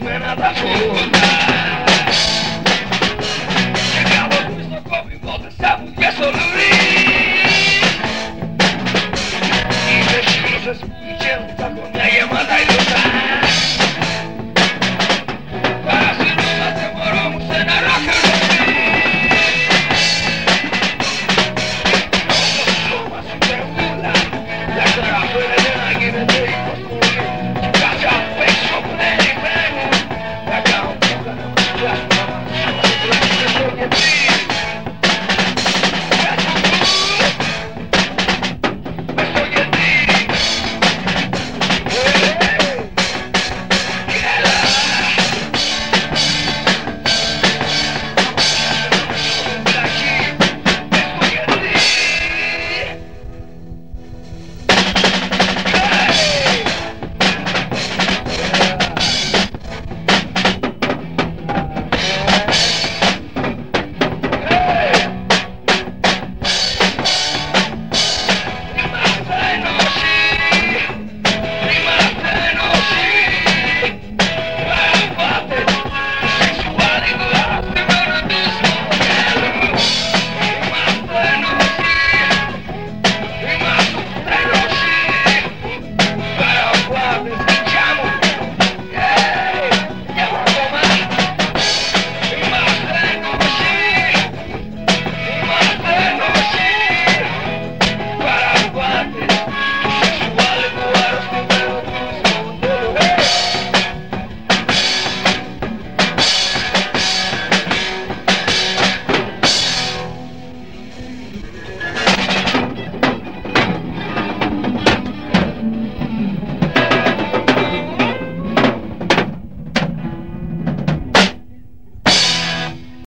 misma en la